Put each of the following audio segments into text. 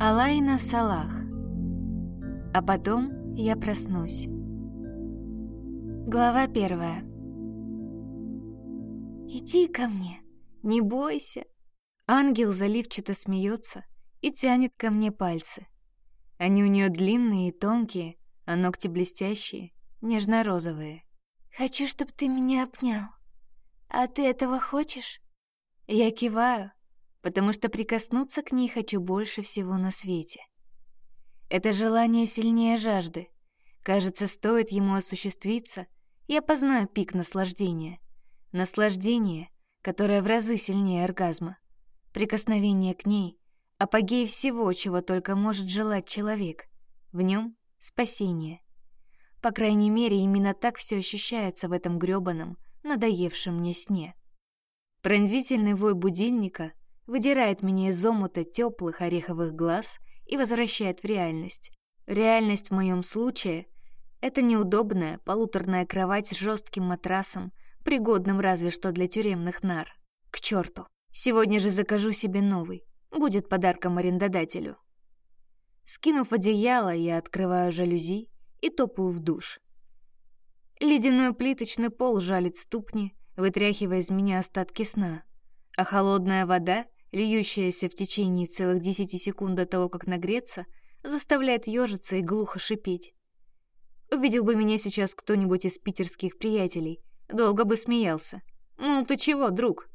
Алайна Салах. А потом я проснусь. Глава первая. «Иди ко мне, не бойся». Ангел заливчато смеется и тянет ко мне пальцы. Они у нее длинные и тонкие, а ногти блестящие, нежно-розовые. «Хочу, чтобы ты меня обнял. А ты этого хочешь?» Я киваю, потому что прикоснуться к ней хочу больше всего на свете. Это желание сильнее жажды. Кажется, стоит ему осуществиться, я познаю пик наслаждения. Наслаждение, которое в разы сильнее оргазма. Прикосновение к ней — апогей всего, чего только может желать человек. В нем спасение. По крайней мере, именно так все ощущается в этом грёбаном, надоевшем мне сне. Пронзительный вой будильника выдирает меня из омута теплых ореховых глаз и возвращает в реальность. Реальность в моем случае — это неудобная полуторная кровать с жестким матрасом, пригодным разве что для тюремных нар. К черту! Сегодня же закажу себе новый. Будет подарком арендодателю. Скинув одеяло, я открываю жалюзи и топаю в душ. Ледяной плиточный пол жалит ступни, вытряхивая из меня остатки сна, а холодная вода, льющаяся в течение целых десяти секунд до того, как нагреться, заставляет ежиться и глухо шипеть. Увидел бы меня сейчас кто-нибудь из питерских приятелей, долго бы смеялся. «Ну ты чего, друг?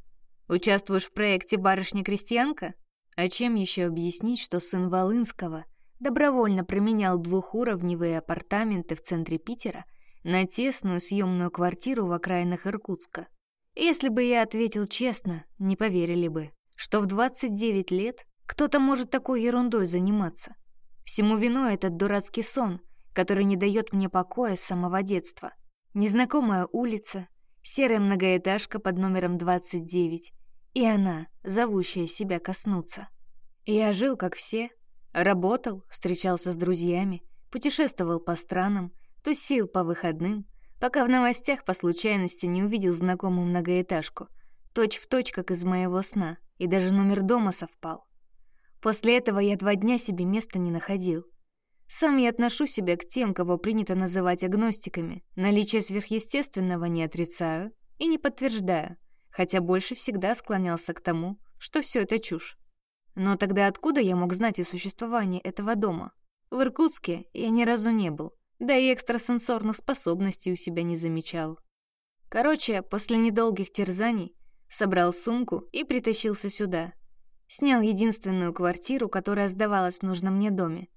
Участвуешь в проекте «Барышня-крестьянка»?» А чем еще объяснить, что сын Волынского добровольно променял двухуровневые апартаменты в центре Питера на тесную съемную квартиру в окраинах Иркутска? Если бы я ответил честно, не поверили бы, что в 29 лет кто-то может такой ерундой заниматься. Всему виной этот дурацкий сон, который не дает мне покоя с самого детства. Незнакомая улица, серая многоэтажка под номером 29 и она, зовущая себя коснуться. Я жил, как все, работал, встречался с друзьями, путешествовал по странам, тусил по выходным, пока в новостях по случайности не увидел знакомую многоэтажку, точь в точь, как из моего сна, и даже номер дома совпал. После этого я два дня себе места не находил. Сам я отношу себя к тем, кого принято называть агностиками. Наличие сверхъестественного не отрицаю и не подтверждаю, хотя больше всегда склонялся к тому, что все это чушь. Но тогда откуда я мог знать о существовании этого дома? В Иркутске я ни разу не был, да и экстрасенсорных способностей у себя не замечал. Короче, после недолгих терзаний собрал сумку и притащился сюда. Снял единственную квартиру, которая сдавалась в нужном мне доме.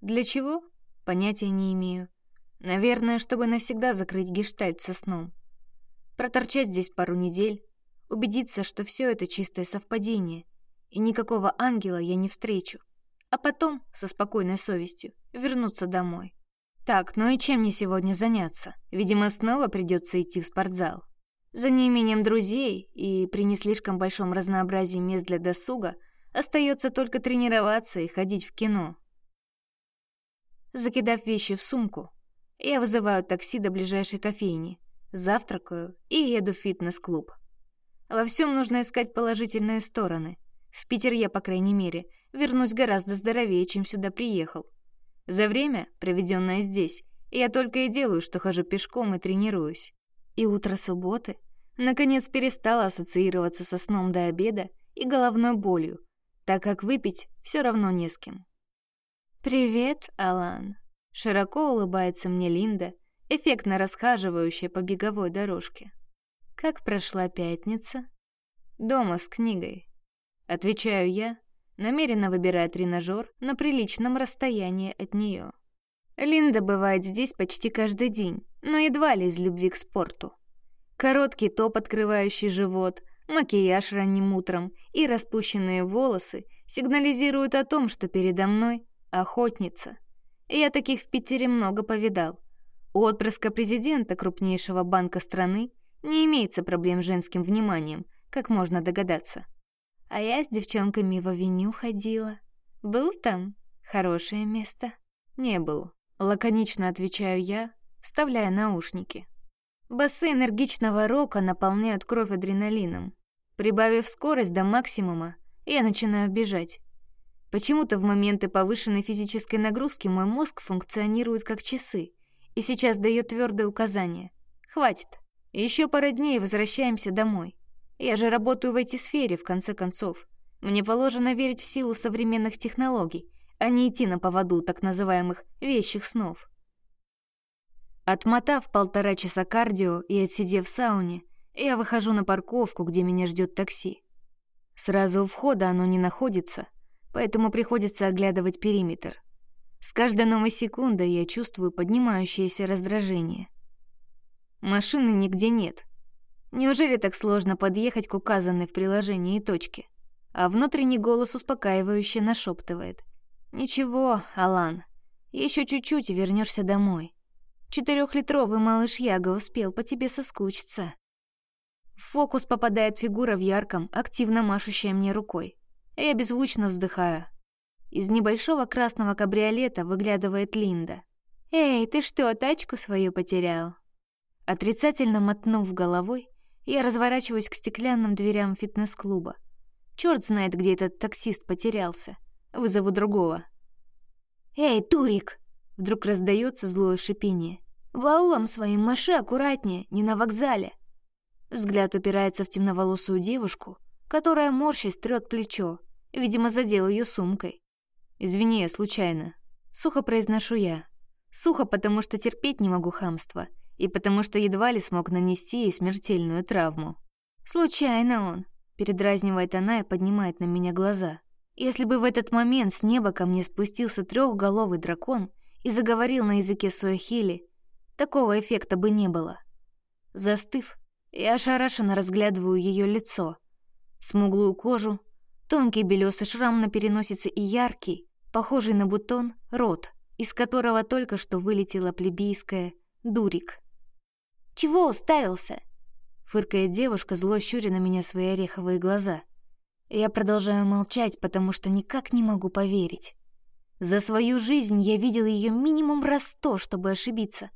Для чего? Понятия не имею. Наверное, чтобы навсегда закрыть гештальт со сном. Проторчать здесь пару недель, убедиться, что все это чистое совпадение, и никакого ангела я не встречу. А потом, со спокойной совестью, вернуться домой. Так, ну и чем мне сегодня заняться? Видимо, снова придется идти в спортзал. За неимением друзей и при не слишком большом разнообразии мест для досуга остается только тренироваться и ходить в кино. Закидав вещи в сумку, я вызываю такси до ближайшей кофейни, завтракаю и еду в фитнес-клуб. Во всем нужно искать положительные стороны. В Питер я, по крайней мере, вернусь гораздо здоровее, чем сюда приехал. За время, проведенное здесь, я только и делаю, что хожу пешком и тренируюсь. И утро субботы, наконец, перестало ассоциироваться со сном до обеда и головной болью, так как выпить все равно не с кем. «Привет, Алан!» Широко улыбается мне Линда, эффектно расхаживающая по беговой дорожке. «Как прошла пятница?» «Дома с книгой», — отвечаю я, намеренно выбирая тренажер на приличном расстоянии от нее. Линда бывает здесь почти каждый день, но едва ли из любви к спорту. Короткий топ, открывающий живот, макияж ранним утром и распущенные волосы сигнализируют о том, что передо мной охотница. Я таких в Питере много повидал. У отпрыска президента крупнейшего банка страны не имеется проблем с женским вниманием, как можно догадаться. А я с девчонками в авеню ходила. Был там? Хорошее место? Не был. Лаконично отвечаю я, вставляя наушники. Басы энергичного рока наполняют кровь адреналином. Прибавив скорость до максимума, я начинаю бежать. Почему-то в моменты повышенной физической нагрузки мой мозг функционирует как часы и сейчас дает твердое указание. Хватит. Еще пара дней возвращаемся домой. Я же работаю в IT-сфере, в конце концов. Мне положено верить в силу современных технологий, а не идти на поводу так называемых «вещих снов». Отмотав полтора часа кардио и отсидев в сауне, я выхожу на парковку, где меня ждет такси. Сразу у входа оно не находится, поэтому приходится оглядывать периметр. С каждой новой секундой я чувствую поднимающееся раздражение. Машины нигде нет. Неужели так сложно подъехать к указанной в приложении точке? А внутренний голос успокаивающе нашептывает. «Ничего, Алан, еще чуть-чуть и вернешься домой. Четырехлитровый малыш Яга успел по тебе соскучиться». В фокус попадает фигура в ярком, активно машущая мне рукой. Я беззвучно вздыхаю. Из небольшого красного кабриолета выглядывает Линда. «Эй, ты что, тачку свою потерял?» Отрицательно мотнув головой, я разворачиваюсь к стеклянным дверям фитнес-клуба. Черт знает, где этот таксист потерялся. Вызову другого. «Эй, Турик!» Вдруг раздается злое шипение. «Ваулом своим маши аккуратнее, не на вокзале!» Взгляд упирается в темноволосую девушку, которая морщась трёт плечо, видимо, задел ее сумкой. «Извини, я случайно». Сухо произношу я. Сухо, потому что терпеть не могу хамства, и потому что едва ли смог нанести ей смертельную травму. «Случайно он», — передразнивает она и поднимает на меня глаза. Если бы в этот момент с неба ко мне спустился трехголовый дракон и заговорил на языке суахили, такого эффекта бы не было. Застыв, я ошарашенно разглядываю ее лицо. Смуглую кожу, тонкий белесый шрам на переносице и яркий, похожий на бутон, рот, из которого только что вылетела плебейская «дурик». «Чего уставился?» Фыркает девушка, зло щуря на меня свои ореховые глаза. Я продолжаю молчать, потому что никак не могу поверить. За свою жизнь я видел ее минимум раз сто, чтобы ошибиться.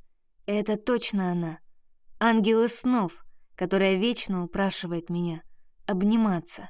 Это точно она. Ангел снов — которая вечно упрашивает меня обниматься.